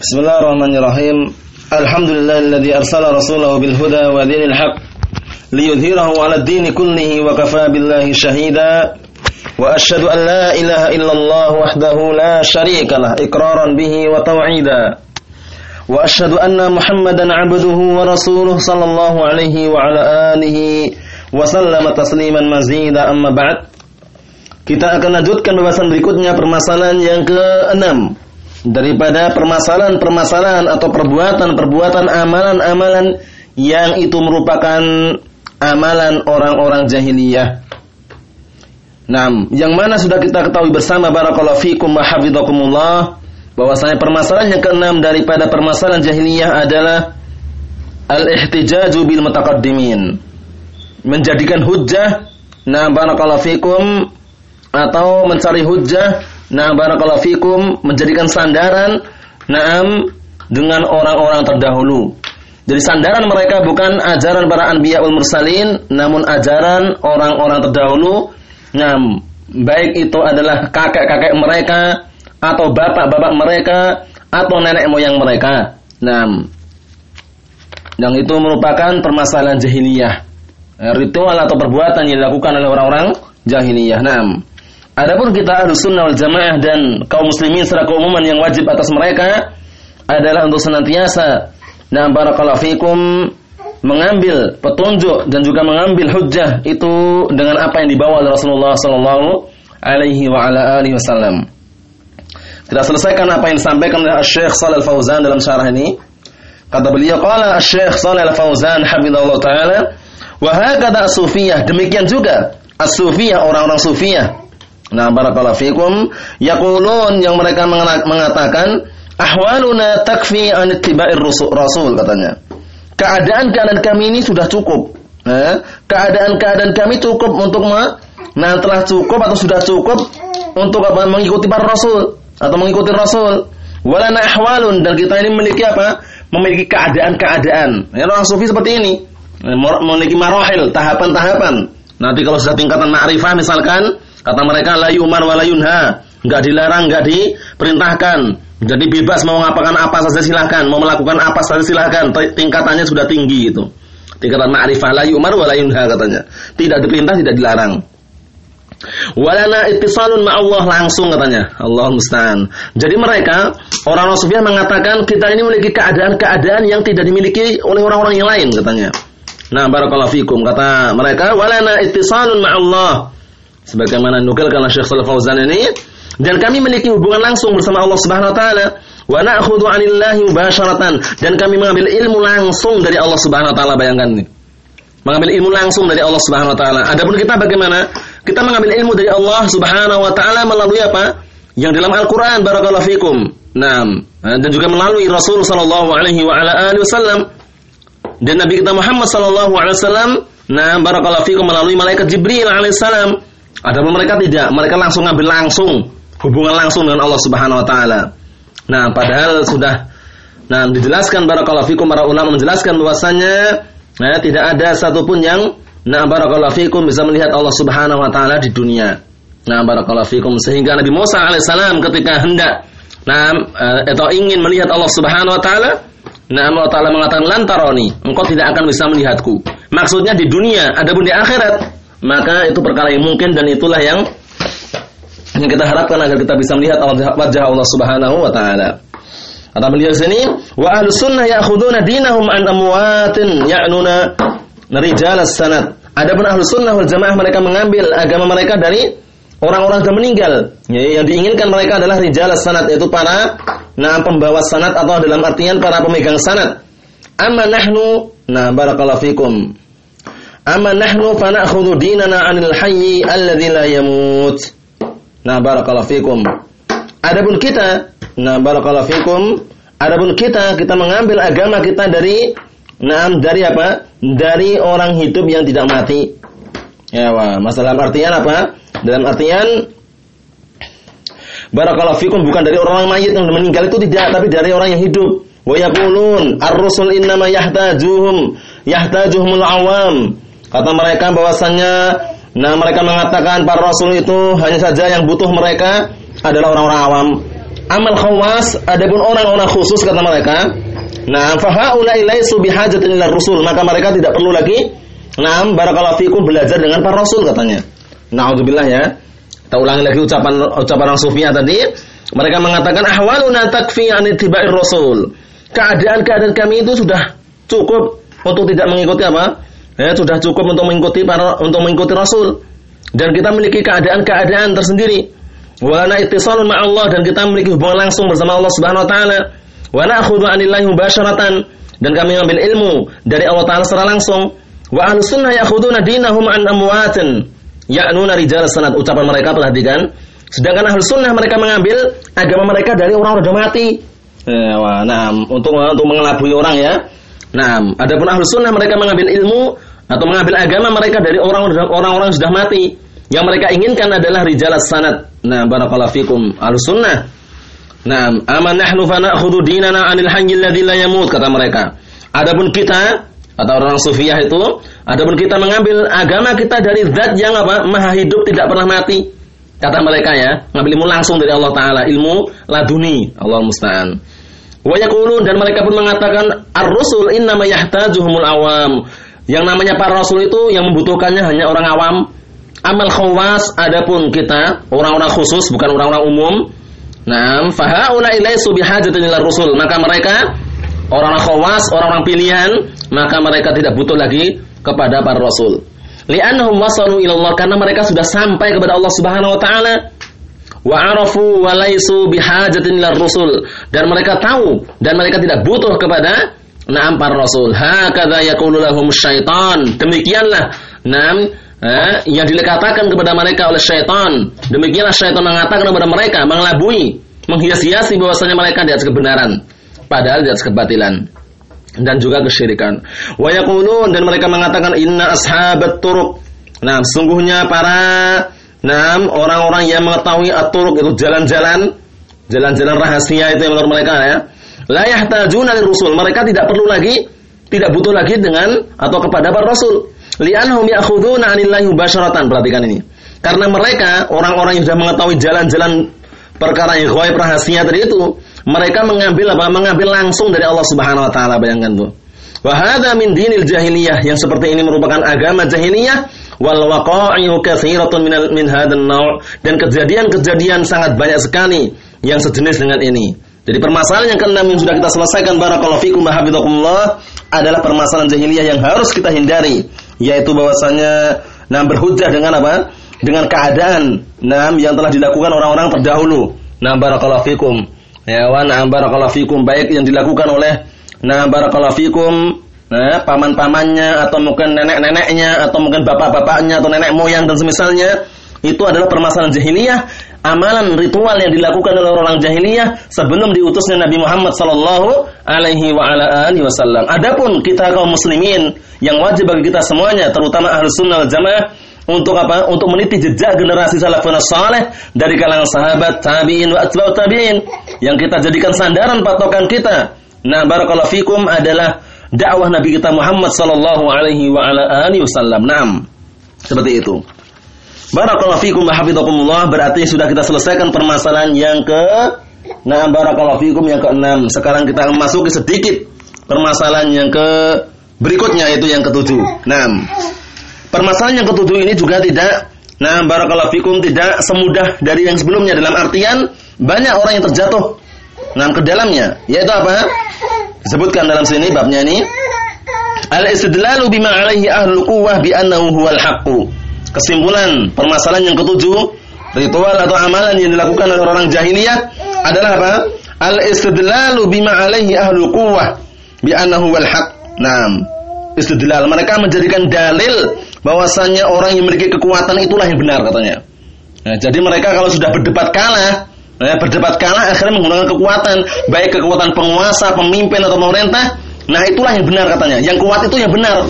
Bismillahirrahmanirrahim. Alhamdulillahilladzi arsala rasulahu bil huda wa dinil haq liyudhhirahu 'ala ad-din kullihi wa kafaa billahi shahida. Wa asyhadu an la ilaha illallah wahdahu la syarika lah iqraran bihi wa tauhida. Wa asyhadu anna Muhammadan 'abduhu wa rasuluhu sallallahu alaihi wa ala alihi wa sallama tasliman mazida amma ba'd. Kita akan lanjutkan pembahasan berikutnya permasalahan yang keenam daripada permasalahan-permasalahan atau perbuatan-perbuatan amalan-amalan yang itu merupakan amalan orang-orang jahiliyah. Nah, yang mana sudah kita ketahui bersama barakallahu fikum wa hafizakumullah bahwasanya permasalahan yang keenam daripada permasalahan jahiliyah adalah al-ihtijaju bil mutaqaddimin. Menjadikan hujjah nah barakallahu fikum atau mencari hujjah Nah, barakallahu fikum menjadikan sandaran na'am dengan orang-orang terdahulu. Jadi sandaran mereka bukan ajaran para anbiya wal mursalin, namun ajaran orang-orang terdahulu. Nah, baik itu adalah kakek-kakek mereka atau bapak-bapak mereka atau nenek moyang mereka. Nah, yang itu merupakan permasalahan jahiliyah. Ritual atau perbuatan yang dilakukan oleh orang-orang jahiliyah. Nah, Adapun kita ahlu sunnah wal jamaah dan kaum muslimin secara keumuman yang wajib atas mereka adalah untuk senantiasa nah barakallahu fikum mengambil petunjuk dan juga mengambil hujjah itu dengan apa yang dibawa oleh Rasulullah sallallahu alaihi wasallam. Kita selesaikan apa yang disampaikan oleh Syekh Shalal Fauzan dalam syarah ini. Kata beliau qala Syekh Shalal Fauzan hafizallahu taala wa hakada as-sufiyah demikian juga as-sufiyah orang-orang sufiyah Nah, barakallahu fikum yaqulun yang mereka mengatakan ahwaluna takfi an ittiba'ir rasul katanya. Keadaan-keadaan kami ini sudah cukup. Eh? Keadaan-keadaan kami cukup untuk nah telah cukup atau sudah cukup untuk apa? mengikuti para rasul atau mengikuti rasul. Walana ahwalun dan kita ini memiliki apa? Memiliki keadaan-keadaan. Ya, orang sufi seperti ini. Memiliki marahil, tahapan-tahapan. Nanti kalau sudah tingkatan ma'rifah misalkan Kata mereka la yumar wa la yunha. Enggak dilarang, enggak diperintahkan. Jadi bebas mau ngapakan apa saja silahkan, mau melakukan apa saja silahkan. Tingkatannya sudah tinggi itu. Tingkatan ma'rifah la yumar wa la yunha katanya. Tidak diperintah, tidak dilarang. Walana ittisalun Allah langsung katanya. Allah musta'an. Jadi mereka orang-orang sufiah mengatakan kita ini memiliki keadaan-keadaan yang tidak dimiliki oleh orang-orang yang lain katanya. Nah, barakallahu fikum kata mereka walana ittisalun Allah sebagaimana nukilkan Syekh Shalal Fauzan ini. Dan kami memiliki hubungan langsung bersama Allah Subhanahu wa taala. Wa na'khudhu 'anillahi mubasharatan. Dan kami mengambil ilmu langsung dari Allah Subhanahu wa taala. Bayangkan ini mengambil ilmu langsung dari Allah Subhanahu wa taala. Adapun kita bagaimana? Kita mengambil ilmu dari Allah Subhanahu wa taala melalui apa? Yang dalam Al-Qur'an. Barakallahu fikum. Nah dan juga melalui Rasul sallallahu alaihi wa ala alihi wasallam. Dan Nabi kita Muhammad sallallahu alaihi wasallam. Nah barakallahu fikum. Melalui malaikat Jibril alaihi salam ada mereka tidak, mereka langsung ngambil langsung hubungan langsung dengan Allah Subhanahu wa taala. Nah, padahal sudah nah dijelaskan barakallahu fikum para ulama menjelaskan bahwasanya nah, tidak ada satupun yang nah barakallahu fikum bisa melihat Allah Subhanahu wa taala di dunia. Nah, barakallahu fikum sehingga Nabi Musa alaihissalam ketika hendak nah eh, atau ingin melihat Allah Subhanahu wa taala Nah Allah Ta'ala mengatakan lantaroni Engkau tidak akan bisa melihatku Maksudnya di dunia Adapun di akhirat maka itu perkara yang mungkin dan itulah yang yang kita harapkan agar kita bisa melihat wajah Allah Subhanahu wa taala. Kata beliau sini, wa ahlus sunnah ya'khuduna dinahum an amwatin ya'nuna rijal sanad. Adapun ahlus sunnah wal jamaah mereka mengambil agama mereka dari orang-orang yang meninggal. Ya, yang diinginkan mereka adalah rijal sanad yaitu para nah pembawa sanad atau dalam artian para pemegang sanad. Amma nahnu nah barakallahu fikum. Amma nahnu fa na'khudhu dinana 'anil hayyi alladzi la yamut. Nah, barakallahu fikum. Adapun kita, nah barakallahu fikum, adapun kita kita mengambil agama kita dari nah dari apa? Dari orang hidup yang tidak mati. Ya, wah, masalah artian apa? Dalam artian Barakallahu fikum bukan dari orang mayit yang meninggal itu tidak, tapi dari orang yang hidup. Wa yaqulun ar-rusul innama yahtajuhum yahtajuhumul awam. Kata mereka bahwasannya nah mereka mengatakan para rasul itu hanya saja yang butuh mereka adalah orang-orang awam. Amal khawas adapun orang-orang khusus kata mereka, nah fahaula ilaisu bihajatin ila rasul, maka mereka tidak perlu lagi nah barakallahu fikum belajar dengan para rasul katanya. Nauzubillah ya. Kita ulangi lagi ucapan ucapan orang sufia tadi. Mereka mengatakan ahwaluna takfi an rasul. Keadaan-keadaan kami itu sudah cukup untuk tidak mengikuti apa? Ya, sudah cukup untuk mengikuti para untuk mengikuti rasul. Dan kita memiliki keadaan-keadaan tersendiri wa la ittisalun Allah dan kita memiliki hubungan langsung bersama Allah Subhanahu wa taala. Wa na'khudhu 'anillahi mubasharatan dan kami mengambil ilmu dari Allah taala secara langsung. Wa ahlus sunnah ya'khuduna dinahum an amwatin ya'nuna rijal sanad ucapan mereka perhatikan. Sedangkan ahlus sunnah mereka mengambil agama mereka dari orang sudah mati. Nah, untuk untuk mengelabui orang ya. Nah, adapun ahlus sunnah mereka mengambil ilmu atau mengambil agama mereka dari orang-orang orang sudah mati. Yang mereka inginkan adalah rijalas sanad. Nah, barakallahu fikum. Ahlussunnah. Nah, aman nahnu fa na'khudhu dinana 'anil hayyil ladzi la yamut kata mereka. Adapun kita atau orang sufiyah itu, adapun kita mengambil agama kita dari zat yang apa? Maha hidup tidak pernah mati. Kata mereka ya, ngambil ilmu langsung dari Allah taala, ilmu laduni, Allah musta'an. Wa yaqulun dan mereka pun mengatakan ar-rusul innama yahtajuhumul awam. Yang namanya para rasul itu yang membutuhkannya hanya orang awam, amal khawas adapun kita orang-orang khusus bukan orang-orang umum. Nah fahaula ilaisu bihajatin ila rusul. Maka mereka orang-orang khawas orang-orang pilihan maka mereka tidak butuh lagi kepada para rasul. Li'annahum wasalu ila Allah karena mereka sudah sampai kepada Allah Subhanahu wa taala. Wa arafu wa laisu bihajatin ila rusul. Dan mereka tahu dan mereka tidak butuh kepada na'am para rasul hakadha yaqulu lahum syaitan demikianlah na'am eh, yang dikatakan kepada mereka oleh syaitan. Demikianlah syaitan mengatakan kepada mereka, mengelabui, menghias-hiasi bahwasanya mereka di atas kebenaran, padahal di atas kebatilan dan juga kesyirikan. Wa yaqulun dan mereka mengatakan inna ashabat turuk. Nah, sungguhnya para nah orang-orang yang mengetahui at-turuq itu jalan-jalan jalan-jalan rahasia itu yang menurut mereka ya. La yahtajuna rusul. Mereka tidak perlu lagi tidak butuh lagi dengan atau kepada para rasul li'annahum ya'khuduna 'anillahi mubasharatan. Perhatikan ini. Karena mereka orang-orang yang sudah mengetahui jalan-jalan perkara yang ghaib rahasia tadi itu, mereka mengambil apa? Mengambil langsung dari Allah Subhanahu wa taala, bayangkan tuh. Wa hadza min dinil jahiliyah yang seperti ini merupakan agama jahiliyah wal waqa'i'u katsiratun min min hadzal naw' dan kejadian-kejadian sangat banyak sekali yang sejenis dengan ini. Jadi permasalahan yang keenam yang sudah kita selesaikan barakallahu fikum wa adalah permasalahan jahiliyah yang harus kita hindari yaitu bahwasanya nah berhujjah dengan apa? Dengan keadaan nah yang telah dilakukan orang-orang terdahulu. Nah barakallahu fikum. Ya wa nah barakallahu fikum baik yang dilakukan oleh nah barakallahu fikum nah paman-pamannya atau mungkin nenek-neneknya atau mungkin bapak-bapaknya atau nenek moyang dan semisalnya itu adalah permasalahan jahiliyah amalan ritual yang dilakukan oleh orang jahiliyah sebelum diutusnya Nabi Muhammad sallallahu alaihi wa ala alihi wasallam. Adapun kita kaum muslimin yang wajib bagi kita semuanya terutama ahlus sunnah wal jamaah untuk apa? Untuk meniti jejak generasi salafun saleh dari kalangan sahabat, tabi'in wa atba'ut tabi'in yang kita jadikan sandaran patokan kita. Nah, barakallahu fikum adalah dakwah Nabi kita Muhammad sallallahu alaihi wa ala alihi wasallam. Naam. Seperti itu. Barakallahu fikum wa hafizakumullah. Berarti sudah kita selesaikan permasalahan yang ke Nah, barakallahu fikum yang keenam. Sekarang kita masuk ke sedikit permasalahan yang ke berikutnya yaitu yang ketujuh. Nah, permasalahan yang ketujuh ini juga tidak Nah, barakallahu fikum tidak semudah dari yang sebelumnya. Dalam artian banyak orang yang terjatuh nah ke dalamnya. Yaitu apa? Disebutkan dalam sini babnya ini. Al-istidlalu bima alaihi ahlul quwwah bi annahu huwal haqqu kesimpulan permasalahan yang ketujuh ritual atau amalan yang dilakukan oleh orang jahiliyah adalah apa? Al-istidlalu bima alaihi ahlu quwwah bi annahu wal haq. Naam. Istidlal mereka menjadikan dalil bahwasanya orang yang memiliki kekuatan itulah yang benar katanya. Nah, jadi mereka kalau sudah berdebat kalah, nah, berdebat kalah akhirnya menggunakan kekuatan, baik kekuatan penguasa, pemimpin atau pemerintah. Nah, itulah yang benar katanya. Yang kuat itu yang benar.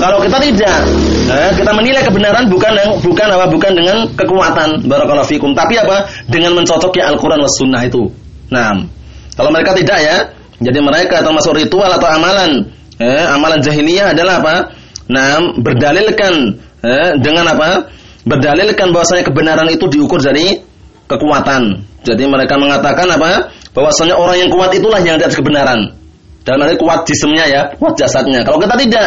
Kalau kita tidak, eh, kita menilai kebenaran bukan bukan apa bukan dengan kekuatan barakallahu fikum, tapi apa? Dengan mencocoki Al-Qur'an was sunnah itu. Nah, kalau mereka tidak ya, jadi mereka termasuk ritual atau amalan eh, amalan jahiliyah adalah apa? Nah, berdalilkan eh, dengan apa? Berdalilkan bahwasanya kebenaran itu diukur dari kekuatan. Jadi mereka mengatakan apa? Bahwasanya orang yang kuat itulah yang ada kebenaran. Dan nanti kuat jisimnya ya, kuat jasadnya. Kalau kita tidak,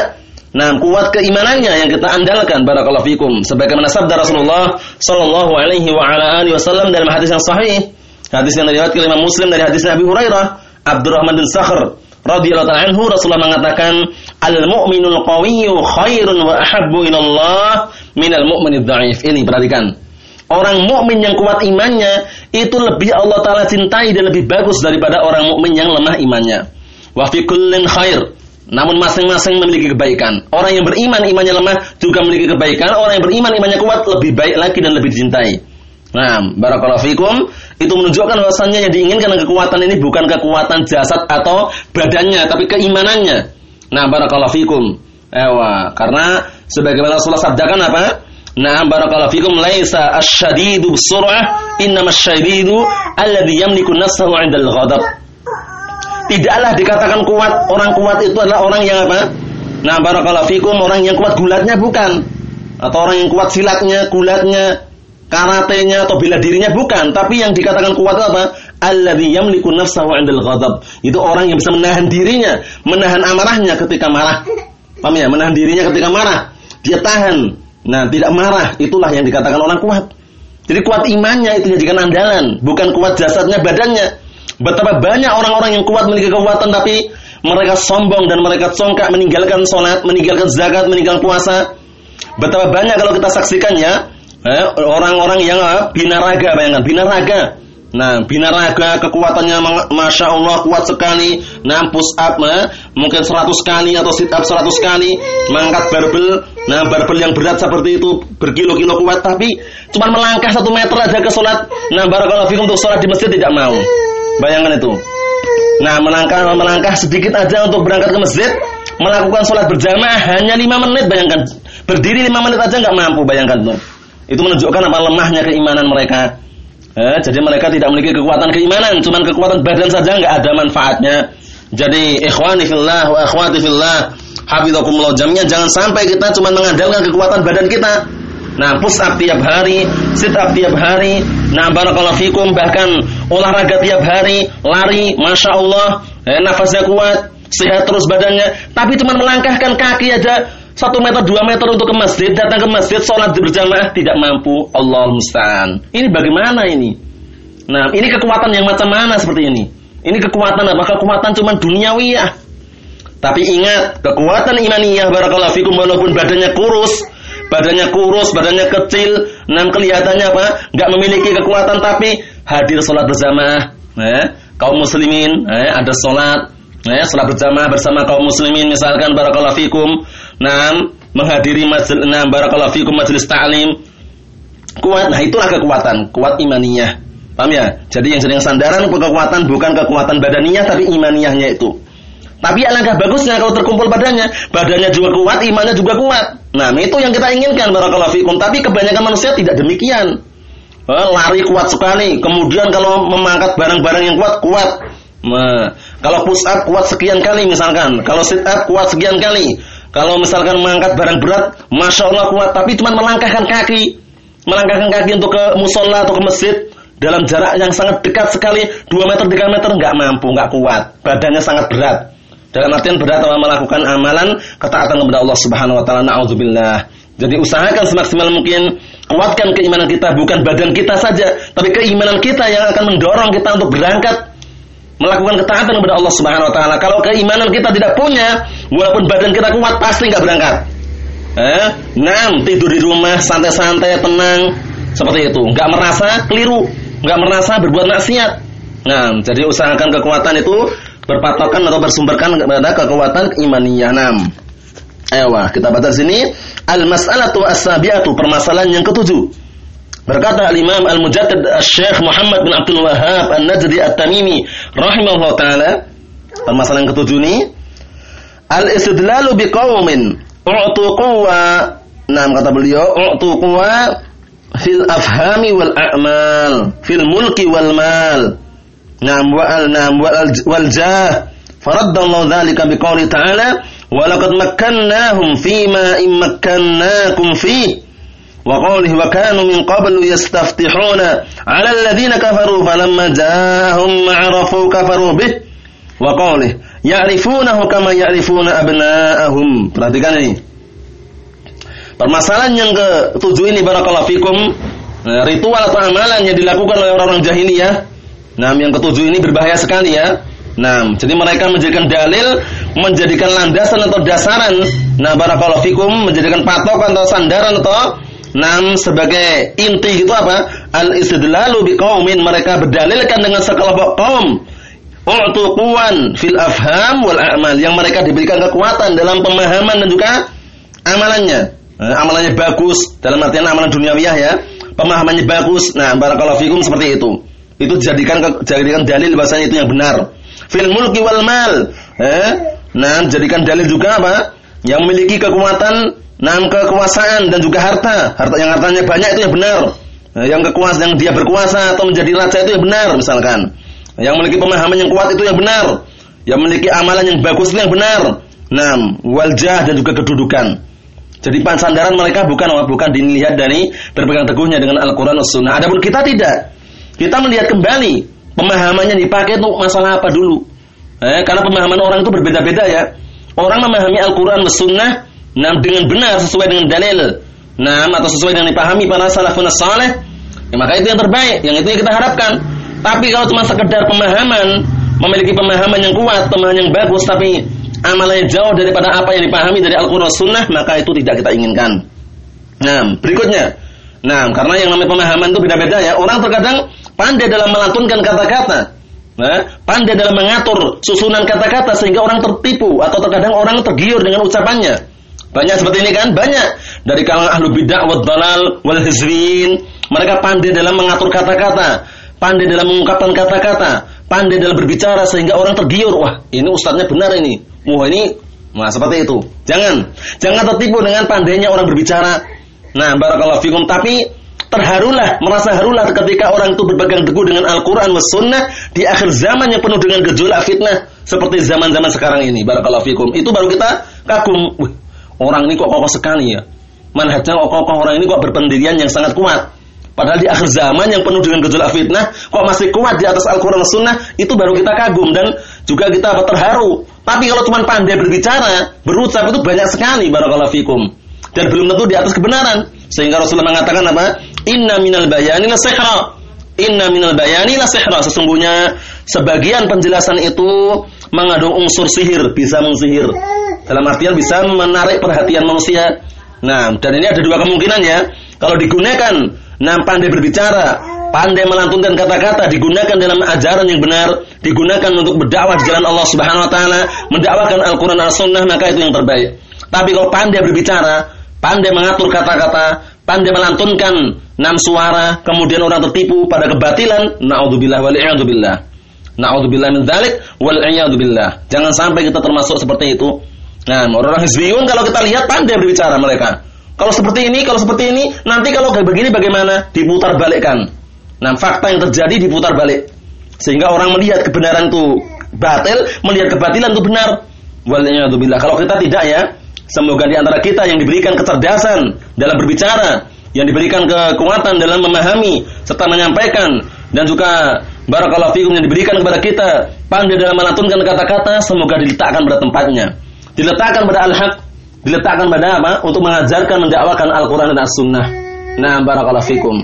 nah kuat keimanannya yang kita andalkan barakallahu fikum. Sebagaimana sabda Rasulullah sallallahu alaihi wa ala alihi wasallam dalam hadis yang sahih. Hadis yang diriwayatkan oleh Imam Muslim dari hadis Nabi Hurairah, Abdurrahman bin Sakhr radhiyallahu anhu Rasulullah mengatakan al-mu'minul qawiyyu khairun wa ahabbu ila Allah minal mu'minid dha'if. Ini perhatikan. Orang mukmin yang kuat imannya itu lebih Allah taala cintai dan lebih bagus daripada orang mukmin yang lemah imannya. Wa fi kullin khair. Namun masing-masing memiliki kebaikan. Orang yang beriman imannya lemah juga memiliki kebaikan. Orang yang beriman imannya kuat lebih baik lagi dan lebih dicintai. Nah, barakallahu fikum itu menunjukkan bahwasannya yang diinginkan kekuatan ini bukan kekuatan jasad atau badannya, tapi keimanannya. Nah, barakallahu fikum. Ewa, karena sebagaimana Rasulullah sabdakan apa? Nah, barakallahu fikum laisa asyadidu bisur'ah, innama asyadidu alladhi yamliku nafsahu 'inda al-ghadab. Tidaklah dikatakan kuat, orang kuat itu adalah orang yang apa? Nah, barakallahu fikum orang yang kuat gulatnya bukan. Atau orang yang kuat silatnya, gulatnya, karatenya atau bela dirinya bukan, tapi yang dikatakan kuat itu apa? Alladhi yamliku nafsahu 'inda al-ghadab. Itu orang yang bisa menahan dirinya, menahan amarahnya ketika marah. Paham ya? Menahan dirinya ketika marah. Dia tahan Nah, tidak marah, itulah yang dikatakan orang kuat. Jadi kuat imannya itu jadikan andalan, bukan kuat jasadnya, badannya. Betapa banyak orang-orang yang kuat memiliki kekuatan tapi mereka sombong dan mereka congkak meninggalkan sholat, meninggalkan zakat, meninggalkan puasa. Betapa banyak kalau kita saksikan ya, eh, orang-orang yang eh, binaraga, bayangkan, binaraga Nah, binaraga kekuatannya masya Allah kuat sekali. Nah, push up nah, mungkin 100 kali atau sit up 100 kali, mengangkat barbel. Nah, barbel yang berat seperti itu berkilo-kilo kuat, tapi cuma melangkah satu meter aja ke sholat. Nah, barakallahu fikum untuk sholat di masjid tidak mau. Bayangkan itu. Nah, melangkah melangkah sedikit aja untuk berangkat ke masjid, melakukan sholat berjamaah hanya lima menit. Bayangkan, berdiri lima menit aja nggak mampu. Bayangkan tuh. Itu menunjukkan apa lemahnya keimanan mereka. Eh, jadi mereka tidak memiliki kekuatan keimanan, cuma kekuatan badan saja nggak ada manfaatnya. Jadi ikhwani fillah wa akhwati fillah, hafizakumullah jamnya jangan sampai kita cuma mengandalkan kekuatan badan kita. Nah, push up tiap hari, sit up tiap hari, nah barakallahu fikum bahkan olahraga tiap hari, lari, masya Allah, eh, nafasnya kuat, sehat terus badannya, tapi cuma melangkahkan kaki aja. Satu meter dua meter untuk ke masjid datang ke masjid sholat berjamaah tidak mampu. Allah musta'an. Ini bagaimana ini? Nah ini kekuatan yang macam mana seperti ini? Ini kekuatan apa? Kekuatan cuma duniawiyah tapi ingat kekuatan imaniyah barakallahu fikum walaupun badannya kurus badannya kurus badannya kecil nam kelihatannya apa? Nggak memiliki kekuatan tapi hadir sholat berjamaah eh, kaum muslimin eh, ada sholat eh, sholat berjamaah bersama kaum muslimin misalkan barakallahu fikum Nah, menghadiri majelis nah barakallahu fikum majelis ta'lim. Kuat. Nah, itulah kekuatan, kuat imaniyah. Paham ya? Jadi yang sering sandaran kekuatan bukan kekuatan badaniyah tapi imaniyahnya itu. Tapi alangkah bagusnya kalau terkumpul badannya, badannya juga kuat, imannya juga kuat. Nah, itu yang kita inginkan barakallahu fikum. Tapi kebanyakan manusia tidak demikian. Eh, lari kuat sekali, kemudian kalau memangkat barang-barang yang kuat, kuat. Nah, kalau push up kuat sekian kali misalkan, kalau sit up kuat sekian kali. Kalau misalkan mengangkat barang berat, masya Allah kuat, tapi cuma melangkahkan kaki, melangkahkan kaki untuk ke musola atau ke masjid dalam jarak yang sangat dekat sekali, 2 meter 3 meter nggak mampu, nggak kuat, badannya sangat berat. Dalam artian berat dalam melakukan amalan ketaatan kepada Allah Subhanahu wa taala. Nauzubillah. Jadi usahakan semaksimal mungkin kuatkan keimanan kita bukan badan kita saja, tapi keimanan kita yang akan mendorong kita untuk berangkat melakukan ketaatan kepada Allah Subhanahu wa taala. Kalau keimanan kita tidak punya, walaupun badan kita kuat pasti nggak berangkat. Eh, enam tidur di rumah santai-santai tenang seperti itu, nggak merasa keliru, nggak merasa berbuat maksiat. Nah, jadi usahakan kekuatan itu berpatokan atau bersumberkan kepada kekuatan imaniyah. Enam. Ewa, kita baca sini. Al-mas'alatu as-sabiatu, permasalahan yang ketujuh. Berkata Al-Imam Al-Mujaddid Syekh Muhammad bin Abdul Wahab An-Najdi At-Tamimi rahimahullah taala. Permasalahan ketujuh ini. Al-istidlalu biqaumin u'tu quwwa. Nah kata beliau u'tu quwwa fil afhami wal a'mal fil mulki wal mal. Nam wa al nam wal jah. Faraddallahu dzalika biqouli ta'ala wa laqad makkannahum fima wa qawlihi wa kanu min qablu yastaftihuna 'ala alladhina kafaru falamma ja'ahum ma'arafu kafaru bih. Wa qawlihi ya'rifunahu kama ya'rifuna abna'ahum. Perhatikan ini. Permasalahan yang ketujuh ini barakallahu fikum nah, ritual atau amalan yang dilakukan oleh orang-orang jahiliyah. Nah yang ketujuh ini berbahaya sekali ya Nah, jadi mereka menjadikan dalil, menjadikan landasan atau dasaran, nah barakallahu fikum, menjadikan patokan atau sandaran atau nam sebagai inti gitu apa? Al istidlalu biqaumin mereka berdalilkan dengan sekelompok kaum. U'tuquan fil afham wal a'mal yang mereka diberikan kekuatan dalam pemahaman dan juga amalannya. Nah, amalannya bagus dalam artian amalan duniawiyah ya. Pemahamannya bagus. Nah, barakallahu fikum seperti itu. Itu jadikan jadikan dalil bahasanya itu yang benar fil mulki wal mal. Eh? Nah, jadikan dalil juga apa? Yang memiliki kekuatan, nah kekuasaan dan juga harta. Harta yang hartanya banyak itu yang benar. Nah, yang kekuasaan yang dia berkuasa atau menjadi raja itu yang benar misalkan. Yang memiliki pemahaman yang kuat itu yang benar. Yang memiliki amalan yang bagus itu yang benar. Nah, waljah dan juga kedudukan. Jadi sandaran mereka bukan bukan dilihat dari berpegang teguhnya dengan Al-Quran Sunnah. Adapun kita tidak. Kita melihat kembali Pemahamannya dipakai itu masalah apa dulu? Eh, karena pemahaman orang itu berbeda-beda ya. Orang memahami Al-Quran dan Sunnah nah, dengan benar sesuai dengan dalil. Nah, atau sesuai dengan dipahami para salafun saleh, ya, maka itu yang terbaik, yang itu yang kita harapkan. Tapi kalau cuma sekedar pemahaman, memiliki pemahaman yang kuat, pemahaman yang bagus, tapi amalnya jauh daripada apa yang dipahami dari Al-Quran Sunnah, maka itu tidak kita inginkan. Nah, berikutnya. Nah, karena yang namanya pemahaman itu beda-beda ya. Orang terkadang pandai dalam melantunkan kata-kata, nah, pandai dalam mengatur susunan kata-kata sehingga orang tertipu atau terkadang orang tergiur dengan ucapannya. Banyak seperti ini kan? Banyak dari kalangan ahlu bid'ah wad dalal wal hizbin. Mereka pandai dalam mengatur kata-kata, pandai dalam mengungkapkan kata-kata, pandai dalam berbicara sehingga orang tergiur. Wah, ini ustadznya benar ini. Wah, ini Nah, seperti itu. Jangan jangan tertipu dengan pandainya orang berbicara. Nah, barakallahu fikum, tapi terharulah, merasa harulah ketika orang itu berpegang teguh dengan Al-Quran was sunnah di akhir zaman yang penuh dengan gejolak fitnah seperti zaman-zaman sekarang ini. Barakallahu fikum. Itu baru kita kagum. Wih, orang ini kok kokoh sekali ya. Manhajnya kok kokoh orang ini kok berpendirian yang sangat kuat. Padahal di akhir zaman yang penuh dengan gejolak fitnah, kok masih kuat di atas Al-Quran dan Sunnah, itu baru kita kagum dan juga kita terharu. Tapi kalau cuma pandai berbicara, berucap itu banyak sekali, barakallahu fikum. Dan belum tentu di atas kebenaran. Sehingga Rasulullah mengatakan apa? Inna minal bayani la sihra. Inna minal bayani la sihra. Sesungguhnya sebagian penjelasan itu mengandung unsur sihir, bisa mensihir. Dalam artian bisa menarik perhatian manusia. Nah, dan ini ada dua kemungkinan ya. Kalau digunakan, nah pandai berbicara, pandai melantunkan kata-kata, digunakan dalam ajaran yang benar, digunakan untuk berdakwah di jalan Allah Subhanahu wa taala, mendakwakan Al-Qur'an dan Sunnah, maka itu yang terbaik. Tapi kalau pandai berbicara, pandai mengatur kata-kata, pandai melantunkan enam suara, kemudian orang tertipu pada kebatilan, naudzubillah wal a'udzubillah. Naudzubillah min dzalik wal a'udzubillah. Jangan sampai kita termasuk seperti itu. Nah, orang-orang hizbiyun kalau kita lihat pandai berbicara mereka. Kalau seperti ini, kalau seperti ini, nanti kalau kayak begini bagaimana? Diputar balikkan. Nah, fakta yang terjadi diputar balik. Sehingga orang melihat kebenaran itu batil, melihat kebatilan itu benar. Waliyadzubillah. Kalau kita tidak ya, semoga di antara kita yang diberikan kecerdasan dalam berbicara, yang diberikan kekuatan dalam memahami serta menyampaikan dan juga barakallahu fikum yang diberikan kepada kita. Pandai dalam melantunkan kata-kata semoga diletakkan pada tempatnya. Diletakkan pada al-haq diletakkan pada apa? Untuk mengajarkan mendakwakan Al-Qur'an dan As-Sunnah. Nah barakallahu fikum.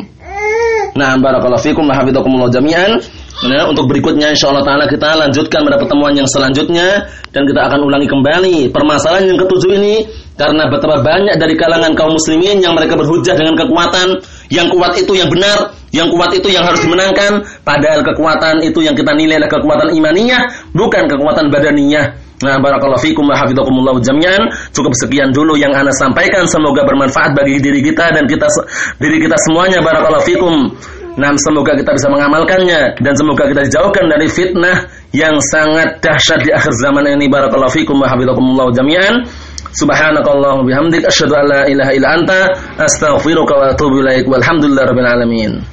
Nah barakallahu fikum hafizakumullah jami'an. Nah, untuk berikutnya insya Allah Ta'ala kita lanjutkan pada pertemuan yang selanjutnya. Dan kita akan ulangi kembali permasalahan yang ketujuh ini karena betapa banyak dari kalangan kaum muslimin yang mereka berhujah dengan kekuatan yang kuat itu yang benar, yang kuat itu yang harus dimenangkan, padahal kekuatan itu yang kita nilai adalah kekuatan imaniyah, bukan kekuatan badaniyah. Nah, barakallahu fikum wa hafizakumullah jami'an. Cukup sekian dulu yang Anda sampaikan, semoga bermanfaat bagi diri kita dan kita diri kita semuanya barakallahu fikum. Nah, semoga kita bisa mengamalkannya dan semoga kita dijauhkan dari fitnah yang sangat dahsyat di akhir zaman ini. Barakallahu fikum wa hafizakumullah jami'an. Subhanakallahumma bihamdik asyhadu an la ilaha illa anta astaghfiruka wa atubu ilaik. Alamin.